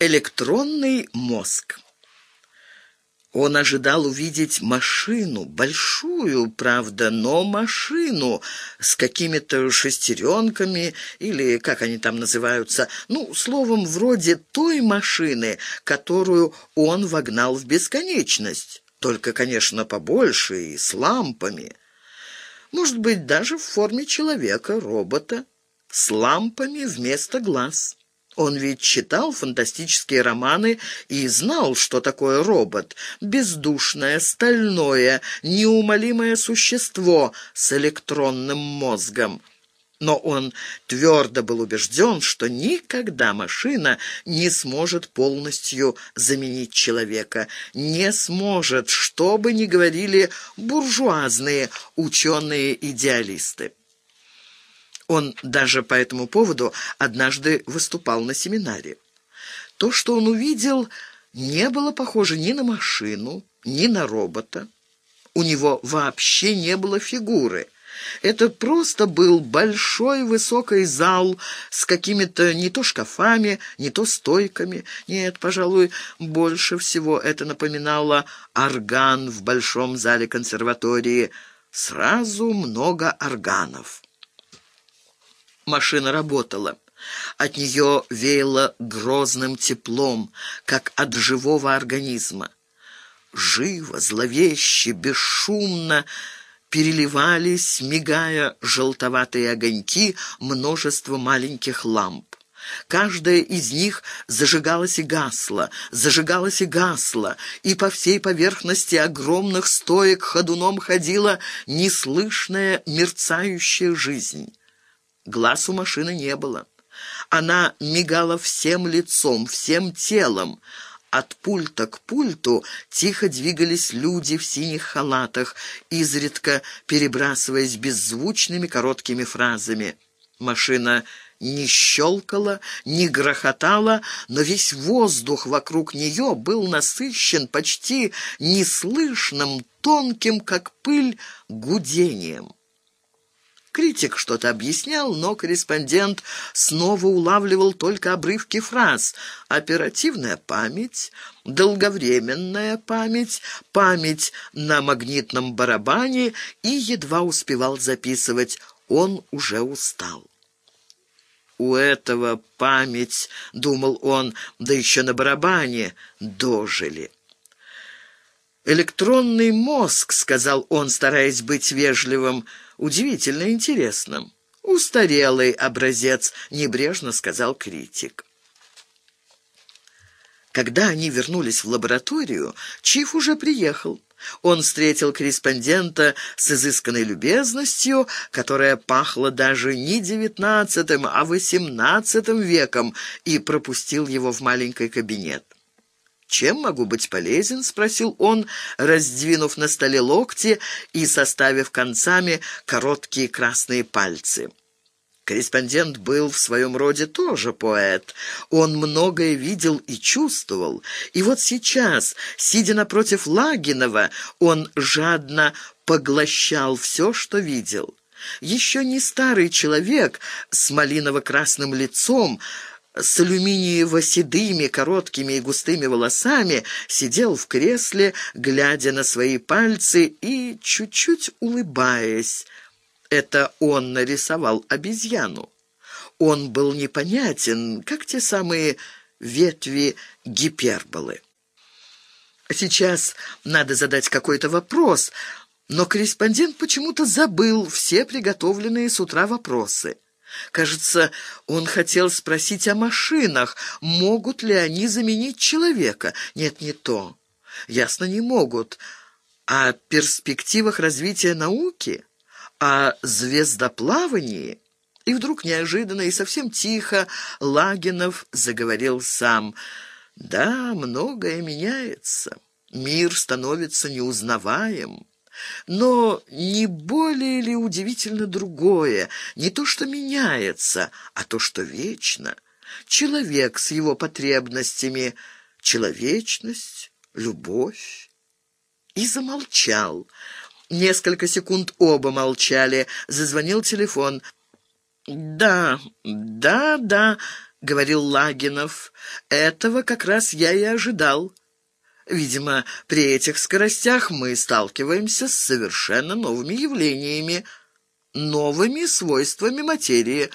Электронный мозг. Он ожидал увидеть машину, большую, правда, но машину с какими-то шестеренками или как они там называются, ну, словом, вроде той машины, которую он вогнал в бесконечность, только, конечно, побольше и с лампами. Может быть, даже в форме человека, робота, с лампами вместо глаз. Он ведь читал фантастические романы и знал, что такое робот. Бездушное, стальное, неумолимое существо с электронным мозгом. Но он твердо был убежден, что никогда машина не сможет полностью заменить человека. Не сможет, что бы ни говорили буржуазные ученые-идеалисты. Он даже по этому поводу однажды выступал на семинаре. То, что он увидел, не было похоже ни на машину, ни на робота. У него вообще не было фигуры. Это просто был большой высокий зал с какими-то не то шкафами, не то стойками. Нет, пожалуй, больше всего это напоминало орган в большом зале консерватории. Сразу много органов. Машина работала. От нее веяло грозным теплом, как от живого организма. Живо, зловеще, бесшумно переливались, мигая желтоватые огоньки множество маленьких ламп. Каждая из них зажигалась и гасла, зажигалась и гасла, и по всей поверхности огромных стоек ходуном ходила неслышная мерцающая жизнь. Глаз у машины не было. Она мигала всем лицом, всем телом. От пульта к пульту тихо двигались люди в синих халатах, изредка перебрасываясь беззвучными короткими фразами. Машина не щелкала, не грохотала, но весь воздух вокруг нее был насыщен почти неслышным, тонким, как пыль, гудением. Критик что-то объяснял, но корреспондент снова улавливал только обрывки фраз. Оперативная память, долговременная память, память на магнитном барабане и едва успевал записывать. Он уже устал. «У этого память», — думал он, — «да еще на барабане дожили». «Электронный мозг», — сказал он, стараясь быть вежливым, — удивительно интересным. «Устарелый образец», — небрежно сказал критик. Когда они вернулись в лабораторию, Чиф уже приехал. Он встретил корреспондента с изысканной любезностью, которая пахла даже не девятнадцатым, а восемнадцатым веком, и пропустил его в маленький кабинет. «Чем могу быть полезен?» — спросил он, раздвинув на столе локти и составив концами короткие красные пальцы. Корреспондент был в своем роде тоже поэт. Он многое видел и чувствовал. И вот сейчас, сидя напротив Лагинова, он жадно поглощал все, что видел. Еще не старый человек с малиново-красным лицом, с алюминиево-седыми, короткими и густыми волосами, сидел в кресле, глядя на свои пальцы и чуть-чуть улыбаясь. Это он нарисовал обезьяну. Он был непонятен, как те самые ветви гиперболы. Сейчас надо задать какой-то вопрос, но корреспондент почему-то забыл все приготовленные с утра вопросы. Кажется, он хотел спросить о машинах, могут ли они заменить человека. Нет, не то. Ясно, не могут. О перспективах развития науки? О звездоплавании? И вдруг неожиданно и совсем тихо Лагинов заговорил сам. «Да, многое меняется. Мир становится неузнаваем». Но не более ли удивительно другое, не то, что меняется, а то, что вечно? Человек с его потребностями, человечность, любовь. И замолчал. Несколько секунд оба молчали. Зазвонил телефон. «Да, да, да», говорил Лагинов. «Этого как раз я и ожидал». Видимо, при этих скоростях мы сталкиваемся с совершенно новыми явлениями, новыми свойствами материи.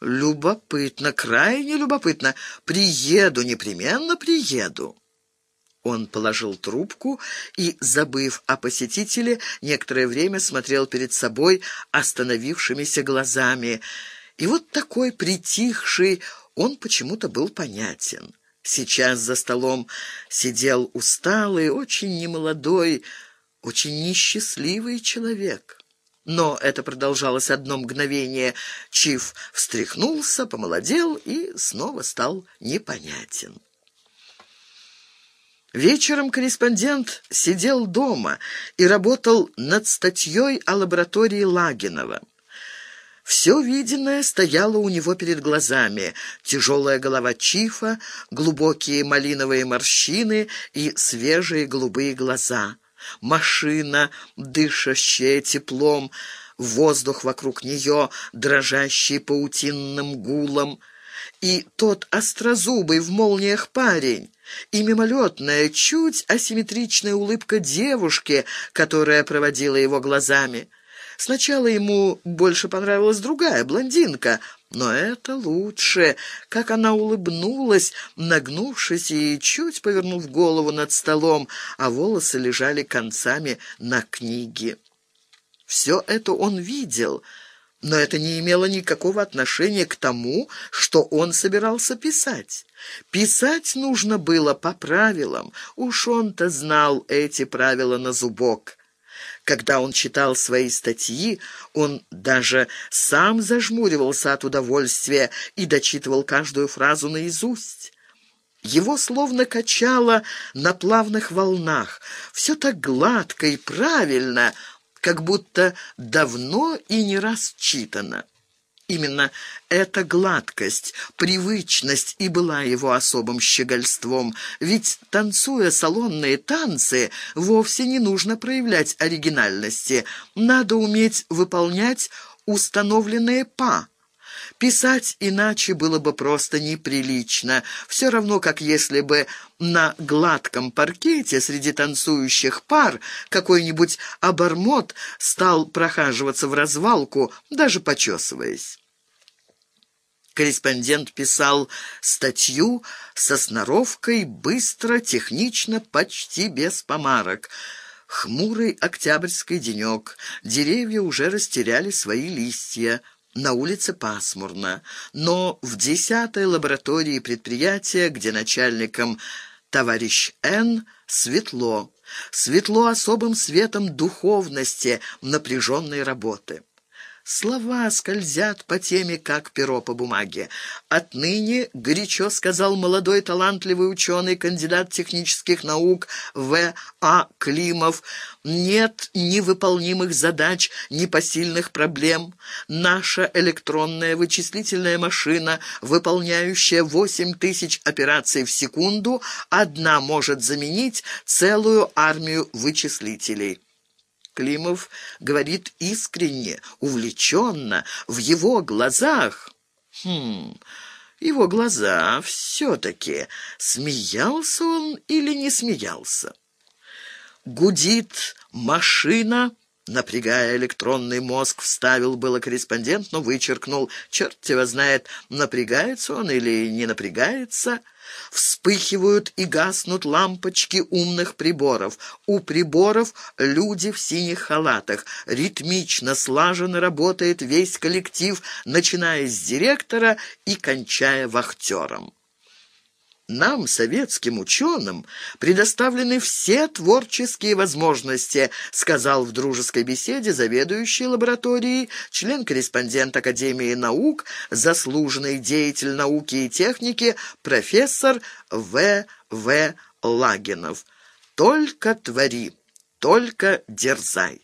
Любопытно, крайне любопытно. Приеду, непременно приеду. Он положил трубку и, забыв о посетителе, некоторое время смотрел перед собой остановившимися глазами. И вот такой притихший он почему-то был понятен. Сейчас за столом сидел усталый, очень немолодой, очень несчастливый человек. Но это продолжалось одно мгновение. Чиф встряхнулся, помолодел и снова стал непонятен. Вечером корреспондент сидел дома и работал над статьей о лаборатории Лагинова. Все виденное стояло у него перед глазами. Тяжелая голова Чифа, глубокие малиновые морщины и свежие голубые глаза. Машина, дышащая теплом, воздух вокруг нее, дрожащий паутинным гулом. И тот острозубый в молниях парень, и мимолетная, чуть асимметричная улыбка девушки, которая проводила его глазами. Сначала ему больше понравилась другая, блондинка, но это лучше, как она улыбнулась, нагнувшись и чуть повернув голову над столом, а волосы лежали концами на книге. Все это он видел — но это не имело никакого отношения к тому, что он собирался писать. Писать нужно было по правилам, уж он-то знал эти правила на зубок. Когда он читал свои статьи, он даже сам зажмуривался от удовольствия и дочитывал каждую фразу наизусть. Его словно качало на плавных волнах. Все так гладко и правильно — как будто давно и не раз читано. Именно эта гладкость, привычность и была его особым щегольством, ведь, танцуя салонные танцы, вовсе не нужно проявлять оригинальности, надо уметь выполнять установленные па. Писать иначе было бы просто неприлично, все равно, как если бы на гладком паркете среди танцующих пар какой-нибудь обормот стал прохаживаться в развалку, даже почесываясь. Корреспондент писал статью со сноровкой, быстро, технично, почти без помарок. Хмурый октябрьский денек, деревья уже растеряли свои листья. На улице пасмурно, но в десятой лаборатории предприятия, где начальником товарищ Н, светло. Светло особым светом духовности напряженной работы. Слова скользят по теме, как перо по бумаге. Отныне, горячо сказал молодой талантливый ученый, кандидат технических наук В. А. Климов, нет невыполнимых задач, непосильных проблем. Наша электронная вычислительная машина, выполняющая 8 тысяч операций в секунду, одна может заменить целую армию вычислителей. Климов говорит искренне, увлеченно, в его глазах. Хм, его глаза все-таки. Смеялся он или не смеялся? Гудит машина... Напрягая электронный мозг, вставил было корреспондент, но вычеркнул. Черт его знает, напрягается он или не напрягается. Вспыхивают и гаснут лампочки умных приборов. У приборов люди в синих халатах. Ритмично, слаженно работает весь коллектив, начиная с директора и кончая вахтером. Нам, советским ученым, предоставлены все творческие возможности, сказал в дружеской беседе заведующий лабораторией, член-корреспондент Академии наук, заслуженный деятель науки и техники, профессор В. В. Лагинов. Только твори, только дерзай.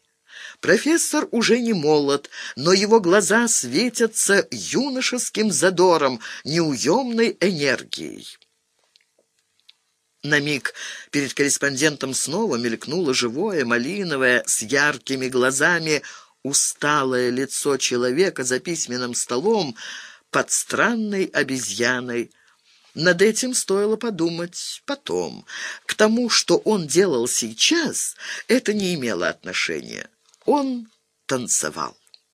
Профессор уже не молод, но его глаза светятся юношеским задором, неуемной энергией. На миг перед корреспондентом снова мелькнуло живое, малиновое, с яркими глазами, усталое лицо человека за письменным столом под странной обезьяной, Над этим стоило подумать потом. К тому, что он делал сейчас, это не имело отношения. Он танцевал.